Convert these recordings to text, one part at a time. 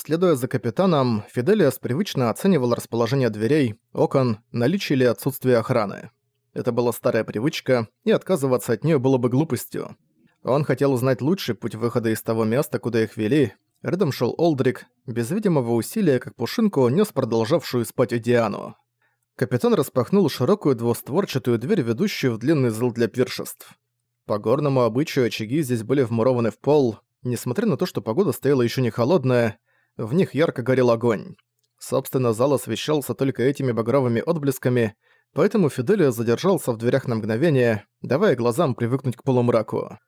Следуя за капитаном, Фиделиас привычно оценивал расположение дверей, окон, наличие или отсутствие охраны. Это была старая привычка, и отказываться от нее было бы глупостью. Он хотел узнать лучший путь выхода из того места, куда их вели. Рядом шел Олдрик, без видимого усилия, как пушинку, нес продолжавшую спать Диану. Капитан распахнул широкую двустворчатую дверь, ведущую в длинный зал для пиршеств. По горному обычаю очаги здесь были вмурованы в пол. Несмотря на то, что погода стояла еще не холодная, в них ярко горел огонь. Собственно, зал освещался только этими багровыми отблесками, поэтому Фиделио задержался в дверях на мгновение, давая глазам привыкнуть к полумраку.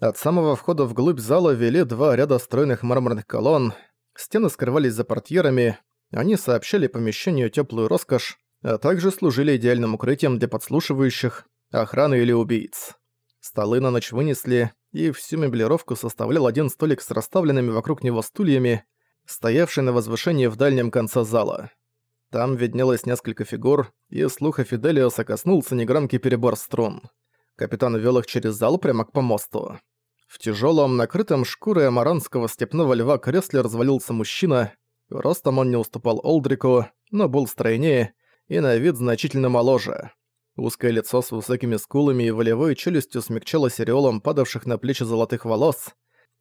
От самого входа вглубь зала вели два ряда стройных мраморных колонн, стены скрывались за портьерами, они сообщали помещению теплую роскошь, а также служили идеальным укрытием для подслушивающих, охраны или убийц. Столы на ночь вынесли, и всю меблировку составлял один столик с расставленными вокруг него стульями, стоявший на возвышении в дальнем конце зала. Там виднелось несколько фигур, и слуха Фиделиоса коснулся негромкий перебор струн. Капитан вел их через зал прямо к помосту. В тяжелом, накрытом шкурой амаранского степного льва кресле развалился мужчина. Ростом он не уступал Олдрику, но был стройнее и на вид значительно моложе. Узкое лицо с высокими скулами и волевой челюстью смягчалось ореолом падавших на плечи золотых волос.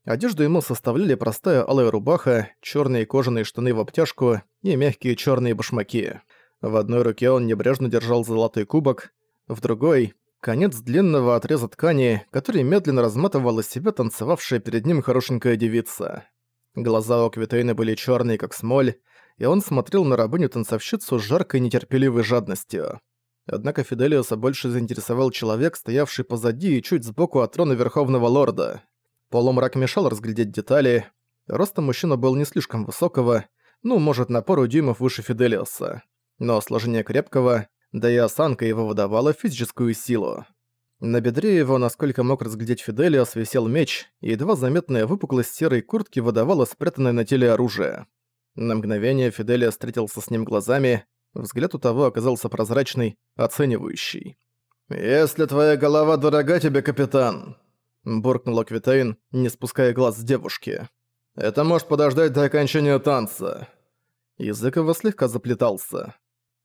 Одежду ему составляли простая алая рубаха, черные кожаные штаны в обтяжку и мягкие черные башмаки. В одной руке он небрежно держал золотой кубок, в другой — конец длинного отреза ткани, который медленно разматывала себя танцевавшая перед ним хорошенькая девица. Глаза у Квитейна были черные, как смоль, и он смотрел на рабыню-танцовщицу с жаркой нетерпеливой жадностью. Однако Фиделиуса больше заинтересовал человек, стоявший позади и чуть сбоку от трона Верховного Лорда. Полумрак мешал разглядеть детали. Ростом мужчина был не слишком высокого, ну, может, на пару дюймов выше Фиделиуса. Но сложение крепкого, да и осанка его выдавала физическую силу. На бедре его, насколько мог разглядеть Фиделиос, висел меч, и едва заметная выпуклость серой куртки выдавала спрятанное на теле оружие. На мгновение Фиделиос встретился с ним глазами, взгляд у того оказался прозрачный, оценивающий. «Если твоя голова дорога тебе, капитан, буркнула Квитейн, не спуская глаз с девушки. «Это может подождать до окончания танца». Язык его слегка заплетался.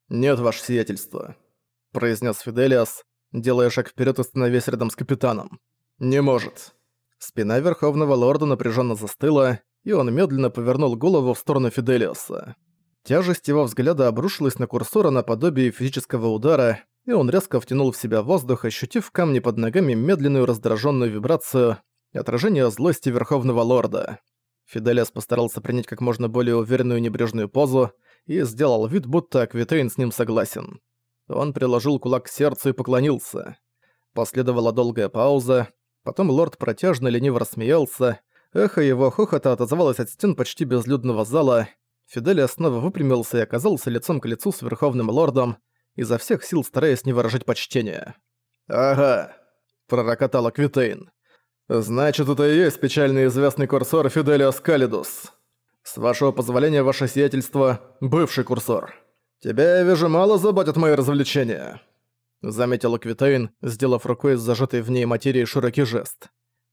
«Нет, ваше сиятельство», — произнес Фиделиас, делая шаг вперед и становясь рядом с капитаном. «Не может». Спина Верховного Лорда напряженно застыла, и он медленно повернул голову в сторону Фиделиаса. Тяжесть его взгляда обрушилась на курсора наподобие физического удара, и он резко втянул в себя воздух, ощутив в камне под ногами медленную раздраженную вибрацию, отражение злости Верховного Лорда. Фиделиас постарался принять как можно более уверенную небрежную позу и сделал вид, будто Аквитейн с ним согласен. Он приложил кулак к сердцу и поклонился. Последовала долгая пауза, потом лорд протяжно лениво рассмеялся, эхо его хохота отозвалось от стен почти безлюдного зала, Фиделиас снова выпрямился и оказался лицом к лицу с Верховным Лордом, изо всех сил стараясь не выражать почтения. «Ага», — пророкотал Аквитейн. «Значит, это и есть печально известный курсор Фиделиос Калидус. С вашего позволения, ваше сиятельство, бывший курсор. Тебя, я вижу, мало заботят мои развлечения», — заметил Аквитейн, сделав рукой с зажатой в ней материи широкий жест.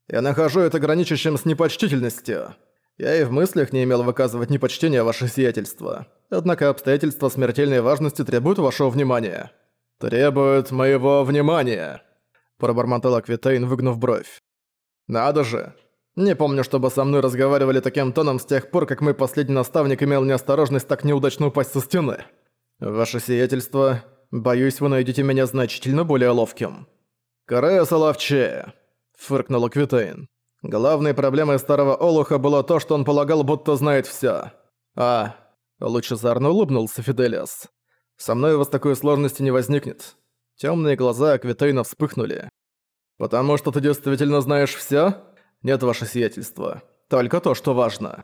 «Я нахожу это граничащим с непочтительностью». Я и в мыслях не имел выказывать непочтение ваше сиятельство. Однако обстоятельства смертельной важности требуют вашего внимания. Требуют моего внимания!» Пробормотал Аквитейн, выгнув бровь. «Надо же! Не помню, чтобы со мной разговаривали таким тоном с тех пор, как мой последний наставник имел неосторожность так неудачно упасть со стены. Ваше сиятельство, боюсь, вы найдете меня значительно более ловким». «Карея Салавче!» — фыркнул Аквитейн. Главной проблемой старого Олуха было то, что он полагал, будто знает всё. А, лучезарно улыбнулся Фиделиас. Со мной у вас такой сложности не возникнет. Тёмные глаза Аквитейна вспыхнули. «Потому что ты действительно знаешь всё? Нет, ваше сиятельство. Только то, что важно».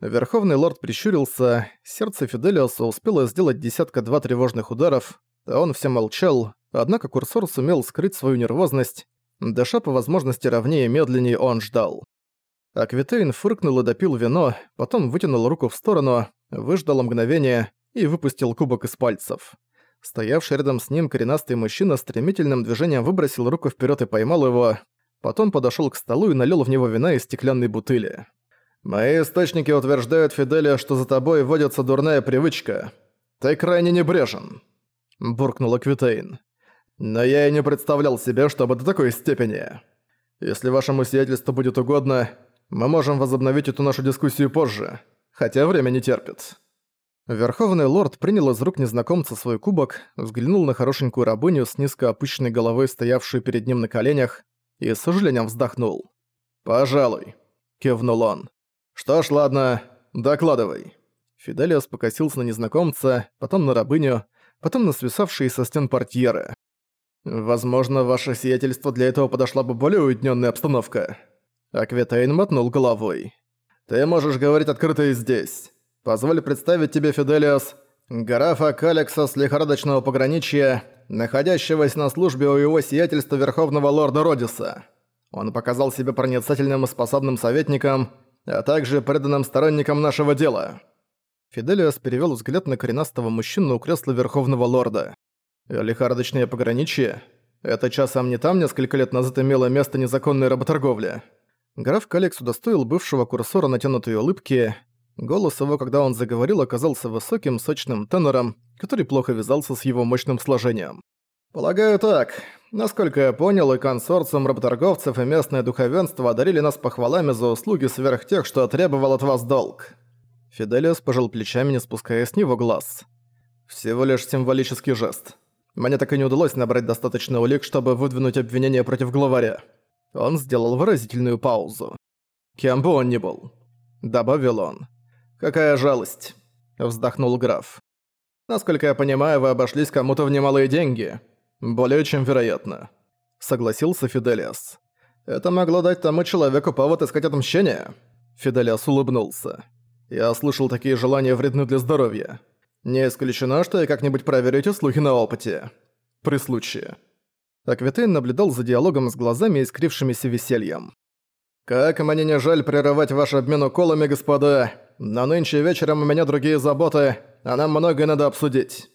Верховный лорд прищурился, сердце Фиделиоса успело сделать десятка-два тревожных ударов, а он все молчал, однако курсор сумел скрыть свою нервозность, Дыша по возможности ровнее и медленнее он ждал. Аквитейн фыркнул и допил вино, потом вытянул руку в сторону, выждал мгновение и выпустил кубок из пальцев. Стоявший рядом с ним коренастый мужчина стремительным движением выбросил руку вперед и поймал его, потом подошел к столу и налил в него вина из стеклянной бутыли. «Мои источники утверждают, Фиделия, что за тобой вводится дурная привычка. Ты крайне небрежен», — буркнула Квитейн. «Но я и не представлял себе, чтобы до такой степени. Если вашему сиятельству будет угодно, мы можем возобновить эту нашу дискуссию позже, хотя время не терпит». Верховный лорд принял из рук незнакомца свой кубок, взглянул на хорошенькую рабыню с низко опущенной головой, стоявшую перед ним на коленях, и с сожалением вздохнул. «Пожалуй», — кивнул он. «Что ж, ладно, докладывай». Фиделиос покосился на незнакомца, потом на рабыню, потом на свисавшие со стен портьеры. «Возможно, ваше сиятельство для этого подошла бы более уединённая обстановка». Аквитейн мотнул головой. «Ты можешь говорить открыто и здесь. Позволь представить тебе, Фиделиос, графа Калекса с лихорадочного пограничья, находящегося на службе у его сиятельства Верховного Лорда Родиса. Он показал себя проницательным и способным советником, а также преданным сторонником нашего дела». Фиделиос перевел взгляд на коренастого мужчину у кресла Верховного Лорда. «Лихорадочное пограничье? Это часом не там несколько лет назад имело место незаконная работорговля?» Граф Калекс удостоил бывшего курсора натянутой улыбки, Голос его, когда он заговорил, оказался высоким, сочным тенором, который плохо вязался с его мощным сложением. «Полагаю так. Насколько я понял, и консорциум работорговцев, и местное духовенство одарили нас похвалами за услуги сверх тех, что требовал от вас долг». Фиделиус пожал плечами, не спуская с него глаз. «Всего лишь символический жест. Мне так и не удалось набрать достаточно улик, чтобы выдвинуть обвинение против главаря». Он сделал выразительную паузу. «Кем бы он ни был», — добавил он. «Какая жалость», — вздохнул граф. «Насколько я понимаю, вы обошлись кому-то в немалые деньги. Более чем вероятно», — согласился Фиделиас. «Это могло дать тому человеку повод искать отмщения?» Фиделиас улыбнулся. «Я слышал, такие желания вредны для здоровья. Не исключено, что я как-нибудь проверю эти слухи на опыте. При случае». Аквитейн наблюдал за диалогом с глазами, искрившимися весельем. «Как мне не жаль прерывать ваш обмен уколами, господа, но нынче вечером у меня другие заботы, а нам многое надо обсудить».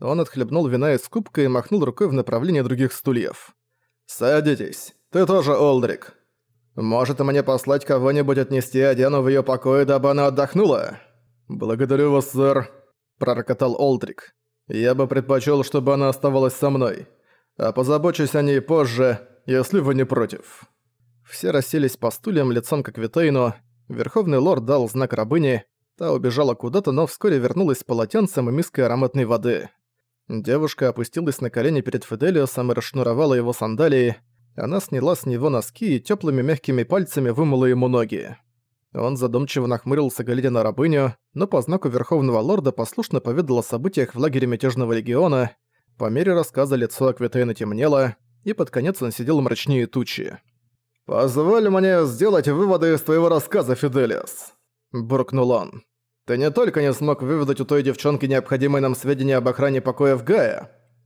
Он отхлебнул вина из кубка и махнул рукой в направлении других стульев. «Садитесь. Ты тоже, Олдрик. Может, мне послать кого-нибудь отнести Адену в её покое, дабы она отдохнула?» «Благодарю вас, сэр», — пророкотал Олдрик. «Я бы предпочёл, чтобы она оставалась со мной. А позабочусь о ней позже, если вы не против». Все расселись по стульям лицом к Витейну, Верховный лорд дал знак рабыне, та убежала куда-то, но вскоре вернулась с полотенцем и миской ароматной воды. Девушка опустилась на колени перед Фиделиосом и расшнуровала его сандалии. Она сняла с него носки и теплыми мягкими пальцами вымыла ему ноги. Он задумчиво нахмурился, глядя на рабыню, но по знаку Верховного Лорда послушно поведал о событиях в лагере Мятежного Легиона. По мере рассказа лицо Аквитейна темнело, и под конец он сидел мрачнее тучи. «Позволь мне сделать выводы из твоего рассказа, Фиделиас», — буркнул он. «Ты не только не смог выведать у той девчонки необходимые нам сведения об охране покоя в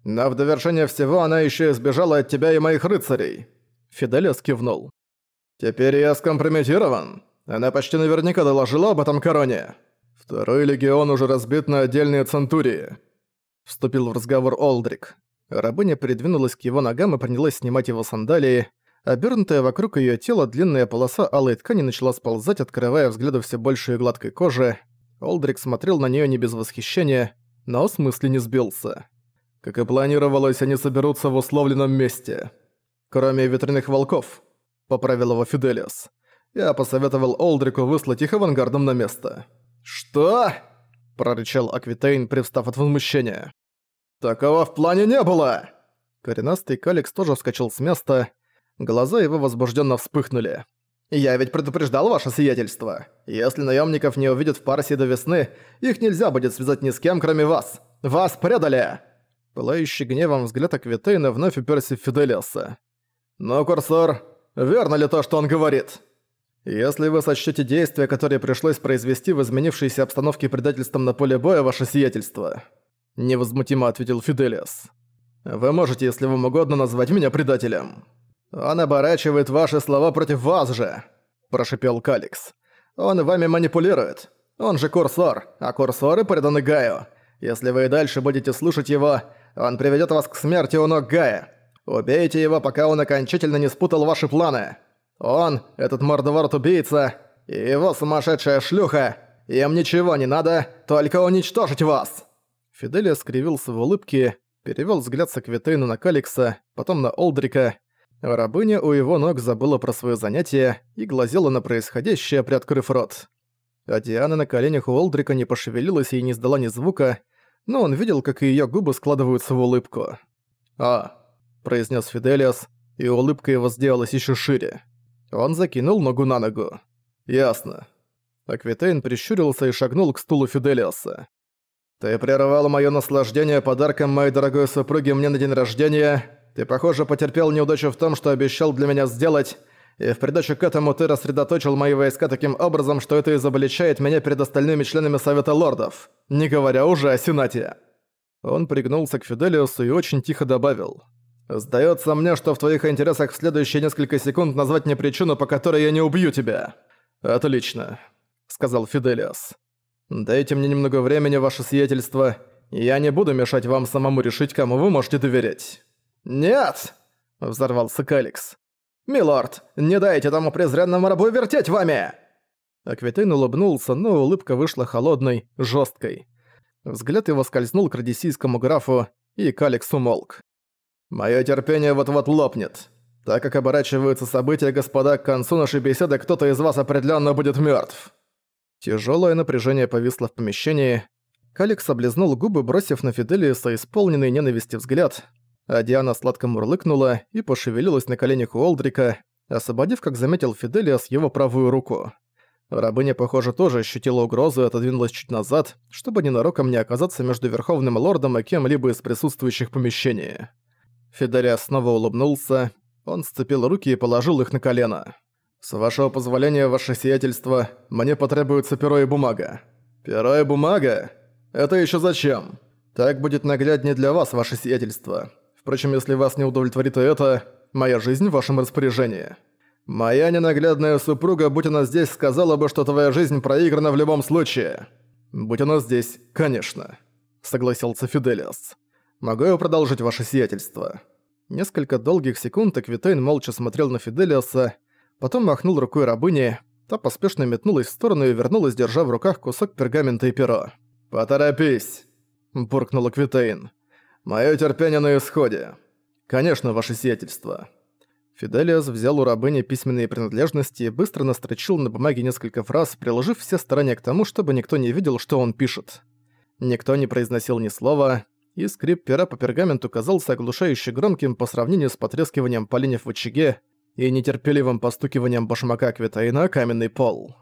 но в довершение всего она еще и сбежала от тебя и моих рыцарей». Фиделиас кивнул. «Теперь я скомпрометирован. Она почти наверняка доложила об этом короне. Второй легион уже разбит на отдельные центурии». Вступил в разговор Олдрик. Рабыня придвинулась к его ногам и принялась снимать его сандалии, Обернутая вокруг ее тела длинная полоса алой ткани начала сползать, открывая взгляду все большей гладкой кожи. Олдрик смотрел на нее не без восхищения, но с мысли не сбился. Как и планировалось, они соберутся в условленном месте. Кроме ветряных волков, поправил его Фиделиас. Я посоветовал Олдрику выслать их авангардом на место. «Что?» – прорычал Аквитейн, привстав от возмущения. «Такого в плане не было!» Коренастый Каликс тоже вскочил с места, Глаза его возбужденно вспыхнули. «Я ведь предупреждал ваше сиятельство. Если наемников не увидят в Парсе до весны, их нельзя будет связать ни с кем, кроме вас. Вас предали!» Пылающий гневом взгляд Аквитейна вновь уперся в Фиделиаса. «Но, Курсор, верно ли то, что он говорит?» «Если вы сочтете действия, которые пришлось произвести в изменившейся обстановке предательством на поле боя, ваше сиятельство», — невозмутимо ответил Фиделиас. «Вы можете, если вам угодно, назвать меня предателем». «Он оборачивает ваши слова против вас же», – прошипел Каликс. «Он вами манипулирует. Он же курсор, а курсоры преданы Гаю. Если вы и дальше будете слушать его, он приведет вас к смерти у ног Гая. Убейте его, пока он окончательно не спутал ваши планы. Он, этот мордоворот-убийца, и его сумасшедшая шлюха. Им ничего не надо, только уничтожить вас!» Фиделия скривился в улыбке, перевёл взгляд с Аквитейна на Каликса, потом на Олдрика. Рабыня у его ног забыла про своё занятие и глазела на происходящее, приоткрыв рот. А Диана на коленях у Олдрика не пошевелилась и не издала ни звука, но он видел, как её губы складываются в улыбку. «А», — произнес Фиделиас, и улыбка его сделалась ещё шире. Он закинул ногу на ногу. «Ясно». Аквитейн прищурился и шагнул к стулу Фиделиаса. «Ты прервал моё наслаждение подарком моей дорогой супруге мне на день рождения. Ты, похоже, потерпел неудачу в том, что обещал для меня сделать, и в придачу к этому ты рассредоточил мои войска таким образом, что это изобличает меня перед остальными членами Совета Лордов, не говоря уже о Сенате». Он пригнулся к Фиделиусу и очень тихо добавил. «Сдается мне, что в твоих интересах в следующие несколько секунд назвать мне причину, по которой я не убью тебя». «Отлично», — сказал Фиделиус. «Дайте мне немного времени, ваше сиятельство. Я не буду мешать вам самому решить, кому вы можете доверять». «Нет!» — взорвался Каликс. «Милорд, не дайте тому презренному рабу вертеть вами!» Аквитейн улыбнулся, но улыбка вышла холодной, жесткой. Взгляд его скользнул к радисийскому графу, и Каликс умолк. «Моё терпение вот-вот лопнет. Так как оборачиваются события, господа, к концу нашей беседы кто-то из вас определенно будет мертв. Тяжелое напряжение повисло в помещении. Каликс облизнул губы, бросив на Фиделиуса исполненный ненависти взгляд, а Диана сладко мурлыкнула и пошевелилась на коленях у Олдрика, освободив, как заметил Фиделиас, его правую руку. Рабыня, похоже, тоже ощутила угрозу и отодвинулась чуть назад, чтобы ненароком не оказаться между Верховным Лордом и кем-либо из присутствующих в помещении. Фиделиас снова улыбнулся, он сцепил руки и положил их на колено. «С вашего позволения, ваше сиятельство, мне потребуется перо и бумага». «Перо и бумага? Это еще зачем? Так будет нагляднее для вас, ваше сиятельство. Впрочем, если вас не удовлетворит это, моя жизнь в вашем распоряжении. Моя ненаглядная супруга, будь она здесь, сказала бы, что твоя жизнь проиграна в любом случае. Будь она здесь, конечно», — согласился Фиделиас. «Могу я продолжить ваше сиятельство?» Несколько долгих секунд Эквитейн молча смотрел на Фиделиаса, потом махнул рукой рабыни, та поспешно метнулась в сторону и вернулась, держа в руках кусок пергамента и перо. «Поторопись!» – буркнул Эквитейн. «Моё терпение на исходе. Конечно, ваше сиятельство». Фиделиас взял у рабыни письменные принадлежности и быстро настрочил на бумаге несколько фраз, приложив все старания к тому, чтобы никто не видел, что он пишет. Никто не произносил ни слова, и скрип пера по пергаменту казался оглушающе громким по сравнению с потрескиванием поленьев в очаге и нетерпеливым постукиванием башмака Квитаина на каменный пол.